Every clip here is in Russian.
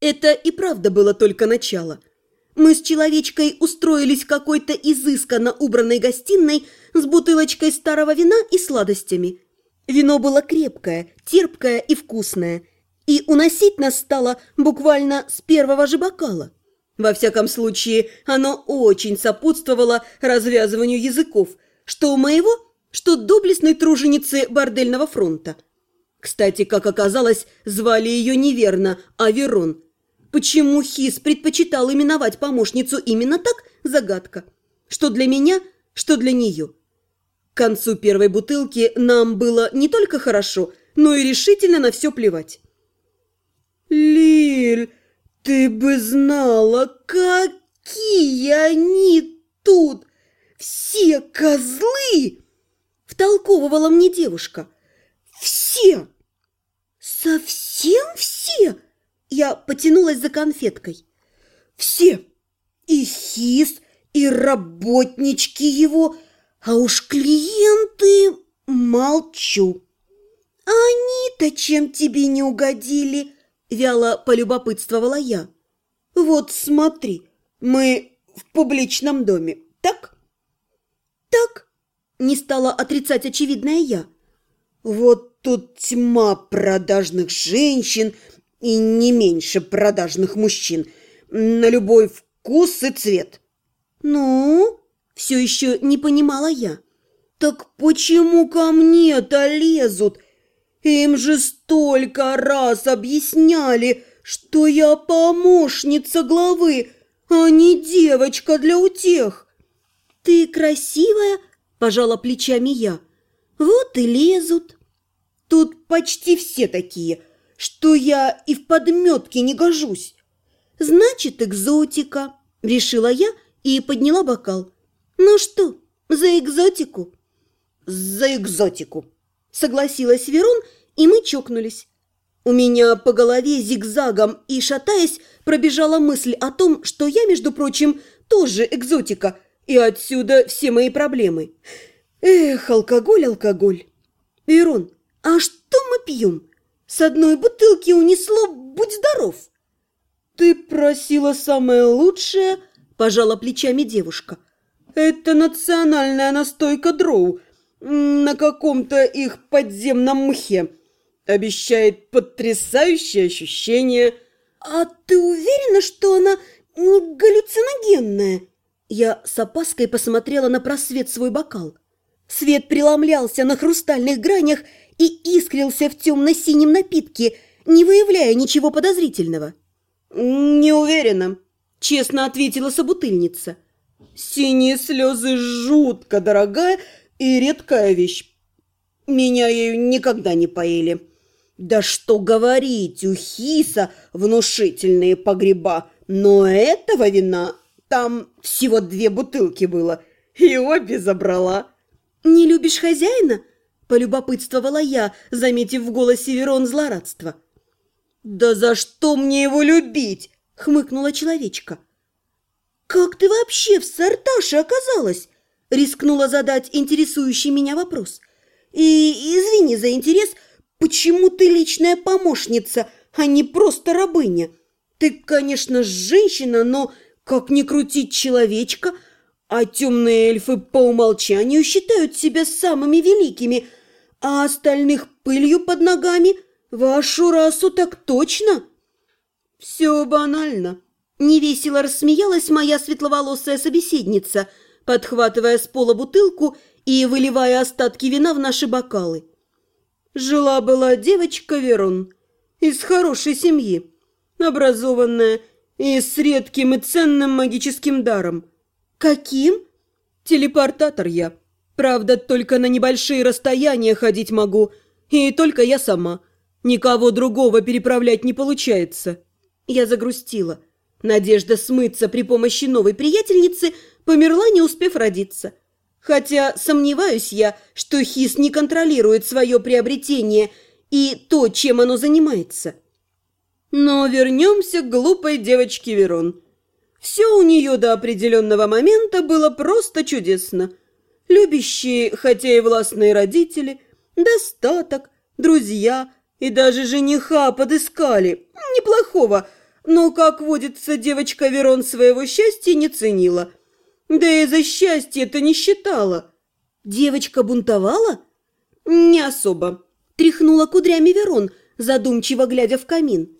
Это и правда было только начало. Мы с человечкой устроились в какой-то изысканно убранной гостиной с бутылочкой старого вина и сладостями. Вино было крепкое, терпкое и вкусное, и уносить нас стало буквально с первого же бокала. Во всяком случае, оно очень сопутствовало развязыванию языков, что у моего, что доблестной труженицы бордельного фронта. Кстати, как оказалось, звали ее неверно, а Верон. Почему Хис предпочитал именовать помощницу именно так – загадка. Что для меня, что для нее. К концу первой бутылки нам было не только хорошо, но и решительно на все плевать. «Лиль, ты бы знала, какие они тут! Все козлы!» Втолковывала мне девушка. «Все! Совсем все!» Я потянулась за конфеткой. «Все! И хис, и работнички его, а уж клиенты молчу!» «Они-то чем тебе не угодили?» Вяло полюбопытствовала я. «Вот смотри, мы в публичном доме, так?» «Так?» Не стала отрицать очевидное я. «Вот тут тьма продажных женщин и не меньше продажных мужчин на любой вкус и цвет». «Ну?» – все еще не понимала я. «Так почему ко мне-то лезут?» Им же столько раз объясняли, что я помощница главы, а не девочка для утех. Ты красивая, пожала плечами я. Вот и лезут. Тут почти все такие, что я и в подметке не гожусь. Значит, экзотика, решила я и подняла бокал. Ну что, за экзотику? За экзотику, Согласилась Верон, и мы чокнулись. У меня по голове зигзагом и шатаясь пробежала мысль о том, что я, между прочим, тоже экзотика, и отсюда все мои проблемы. Эх, алкоголь, алкоголь. Верон, а что мы пьем? С одной бутылки унесло «Будь здоров». Ты просила самое лучшее, пожала плечами девушка. Это национальная настойка дроу – на каком-то их подземном мхе. Обещает потрясающее ощущение. А ты уверена, что она не галлюциногенная? Я с опаской посмотрела на просвет свой бокал. Свет преломлялся на хрустальных гранях и искрился в темно-синем напитке, не выявляя ничего подозрительного. «Не уверена», – честно ответила собутыльница. «Синие слезы жутко дорогая и редкая вещь. Меня ею никогда не поили. Да что говорить, у Хиса внушительные погреба, но этого вина там всего две бутылки было, и обе забрала. «Не любишь хозяина?» – полюбопытствовала я, заметив в голосе Верон злорадство. «Да за что мне его любить?» – хмыкнула человечка. «Как ты вообще в Сарташе оказалась?» Рискнула задать интересующий меня вопрос. И извини за интерес, почему ты личная помощница, а не просто рабыня? Ты, конечно, женщина, но как ни крутить человечка, а темные эльфы по умолчанию считают себя самыми великими, а остальных пылью под ногами, вашу расу так точно. Все банально. Невесело рассмеялась моя светловолосая собеседница – подхватывая с пола бутылку и выливая остатки вина в наши бокалы. Жила-была девочка Верон из хорошей семьи, образованная и с редким и ценным магическим даром. Каким? Телепортатор я. Правда, только на небольшие расстояния ходить могу, и только я сама. Никого другого переправлять не получается. Я загрустила. Надежда смыться при помощи новой приятельницы – померла, не успев родиться. Хотя сомневаюсь я, что Хис не контролирует свое приобретение и то, чем оно занимается. Но вернемся к глупой девочке Верон. Все у нее до определенного момента было просто чудесно. Любящие, хотя и властные родители, достаток, друзья и даже жениха подыскали, неплохого, но, как водится, девочка Верон своего счастья не ценила. Да и за счастье-то не считала. Девочка бунтовала? Не особо. Тряхнула кудрями Верон, задумчиво глядя в камин.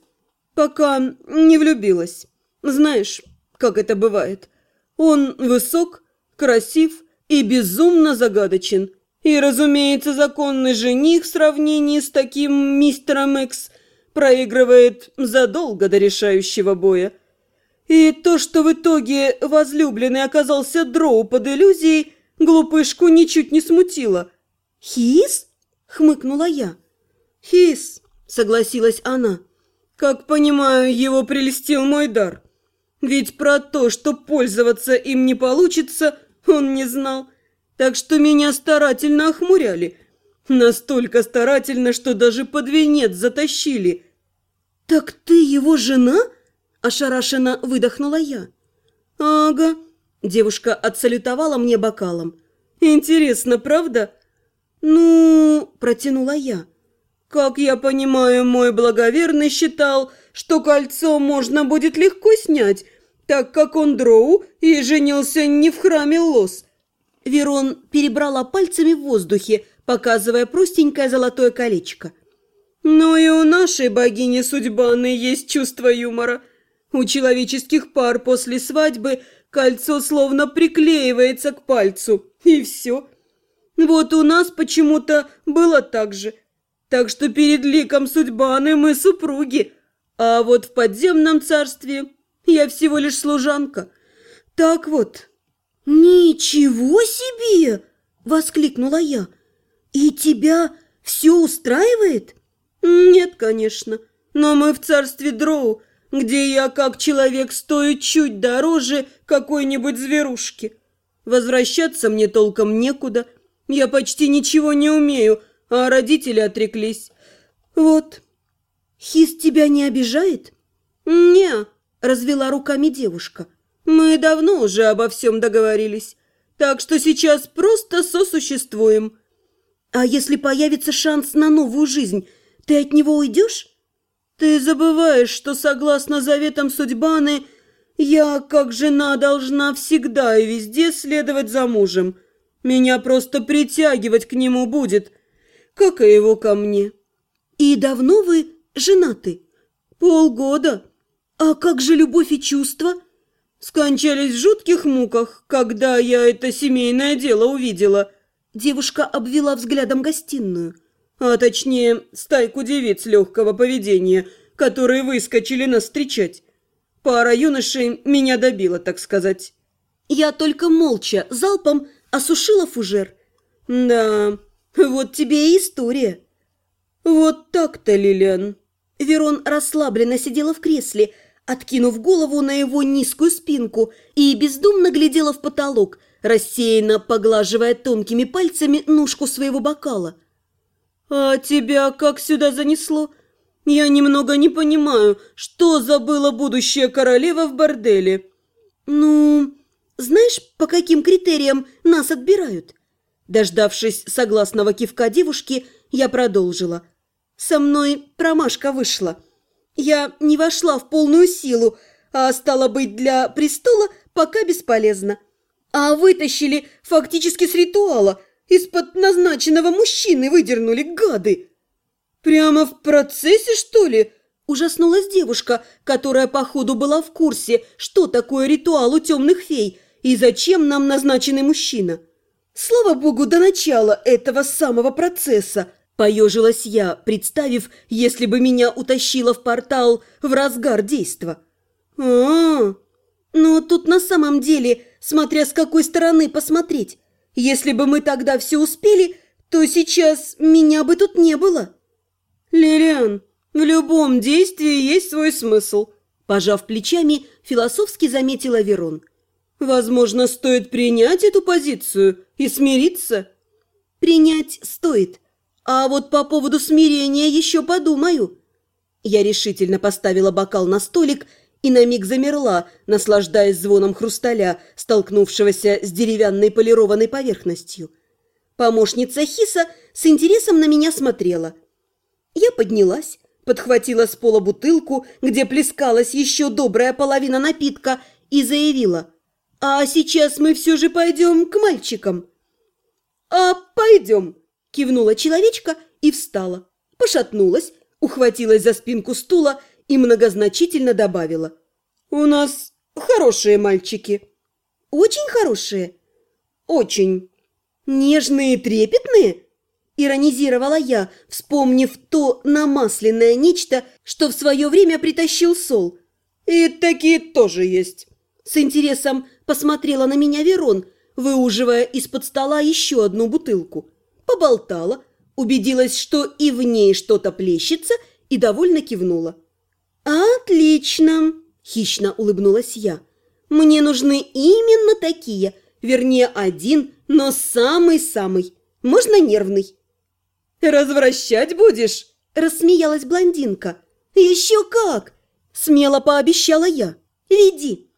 Пока не влюбилась. Знаешь, как это бывает. Он высок, красив и безумно загадочен. И, разумеется, законный жених в сравнении с таким мистером Экс проигрывает задолго до решающего боя. И то, что в итоге возлюбленный оказался дроу под иллюзией, глупышку ничуть не смутило. «Хис?» — хмыкнула я. «Хис», — согласилась она. «Как понимаю, его прелестил мой дар. Ведь про то, что пользоваться им не получится, он не знал. Так что меня старательно охмуряли. Настолько старательно, что даже под венец затащили. «Так ты его жена?» – ошарашенно выдохнула я. «Ага». Девушка отсалютовала мне бокалом. «Интересно, правда?» «Ну...» – протянула я. «Как я понимаю, мой благоверный считал, что кольцо можно будет легко снять, так как он дроу и женился не в храме Лос, Верон перебрала пальцами в воздухе, показывая простенькое золотое колечко. «Но и у нашей богини Судьбаны есть чувство юмора. У человеческих пар после свадьбы кольцо словно приклеивается к пальцу, и все. Вот у нас почему-то было так же. Так что перед ликом Судьбаны мы супруги, а вот в подземном царстве я всего лишь служанка. Так вот, «Ничего себе!» – воскликнула я. «И тебя все устраивает?» «Нет, конечно, но мы в царстве Дроу, где я как человек стою чуть дороже какой-нибудь зверушки. Возвращаться мне толком некуда, я почти ничего не умею, а родители отреклись. Вот». «Хис тебя не обижает?» «Не», – развела руками девушка – мы давно уже обо всем договорились, так что сейчас просто сосуществуем. А если появится шанс на новую жизнь, ты от него уйдешь? Ты забываешь, что согласно заветам Судьбаны, я, как жена, должна всегда и везде следовать за мужем. Меня просто притягивать к нему будет, как и его ко мне. И давно вы женаты? Полгода. А как же любовь и чувства? скончались в жутких муках, когда я это семейное дело увидела. Девушка обвела взглядом гостиную, а точнее стайку девиц легкого поведения, которые выскочили нас встречать. Пара юношей меня добила, так сказать. Я только молча, залпом осушила фужер. Да, вот тебе и история. Вот так-то, Лилиан. Верон расслабленно сидела в кресле, откинув голову на его низкую спинку и бездумно глядела в потолок, рассеянно поглаживая тонкими пальцами ножку своего бокала. «А тебя как сюда занесло? Я немного не понимаю, что забыла будущая королева в борделе?» «Ну, знаешь, по каким критериям нас отбирают?» Дождавшись согласного кивка девушки, я продолжила. «Со мной промашка вышла». Я не вошла в полную силу, а стало быть для престола пока бесполезно. А вытащили фактически с ритуала, из-под назначенного мужчины выдернули гады. Прямо в процессе, что ли? Ужаснулась девушка, которая, походу, была в курсе, что такое ритуал у темных фей и зачем нам назначенный мужчина. Слава богу, до начала этого самого процесса – Поежилась я, представив, если бы меня утащило в портал в разгар действа. а, -а, -а. Но тут на самом деле, смотря с какой стороны посмотреть. Если бы мы тогда все успели, то сейчас меня бы тут не было. Лилиан, в любом действии есть свой смысл. Пожав плечами, философски заметила Верон. Возможно, стоит принять эту позицию и смириться? Принять стоит – а вот по поводу смирения еще подумаю. Я решительно поставила бокал на столик и на миг замерла, наслаждаясь звоном хрусталя, столкнувшегося с деревянной полированной поверхностью. Помощница Хиса с интересом на меня смотрела. Я поднялась, подхватила с пола бутылку, где плескалась еще добрая половина напитка, и заявила, «А сейчас мы все же пойдем к мальчикам». «А пойдем», – кивнула человечка и встала, пошатнулась, ухватилась за спинку стула и многозначительно добавила, «У нас хорошие мальчики». «Очень хорошие?» «Очень». «Нежные и трепетные?» Иронизировала я, вспомнив то намасленное нечто, что в свое время притащил Сол. «И такие тоже есть». С интересом посмотрела на меня Верон, выуживая из-под стола еще одну бутылку. Поболтала, убедилась, что и в ней что-то плещется, и довольно кивнула. «Отлично!» – хищно улыбнулась я. «Мне нужны именно такие, вернее, один, но самый-самый. Можно нервный?» «Развращать будешь?» – рассмеялась блондинка. «Еще как!» – смело пообещала я. «Веди!»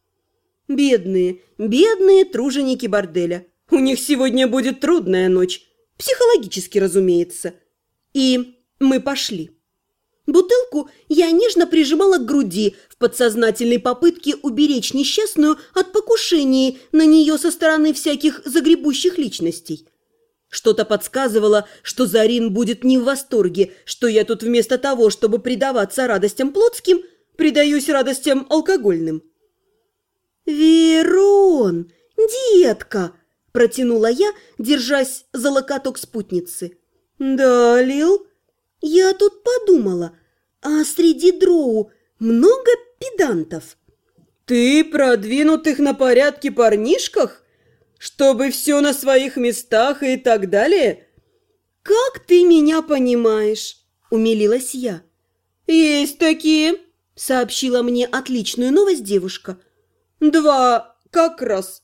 Бедные, бедные труженики борделя. У них сегодня будет трудная ночь. Психологически, разумеется. И мы пошли. Бутылку я нежно прижимала к груди в подсознательной попытке уберечь несчастную от покушений на нее со стороны всяких загребущих личностей. Что-то подсказывало, что Зарин будет не в восторге, что я тут вместо того, чтобы предаваться радостям плотским, предаюсь радостям алкогольным. «Верон, детка!» – протянула я, держась за локоток спутницы. «Да, Лил?» «Я тут подумала, а среди дроу много педантов?» «Ты продвинутых на порядке парнишках? Чтобы все на своих местах и так далее?» «Как ты меня понимаешь?» – умилилась я. «Есть такие», – сообщила мне отличную новость девушка – Два как раз.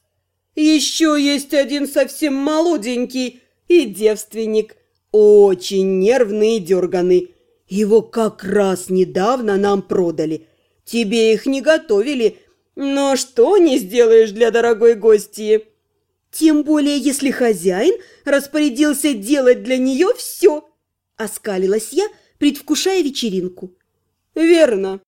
Еще есть один совсем молоденький и девственник. Очень нервный и дерганый. Его как раз недавно нам продали. Тебе их не готовили, но что не сделаешь для дорогой гости? Тем более, если хозяин распорядился делать для нее все. Оскалилась я, предвкушая вечеринку. Верно.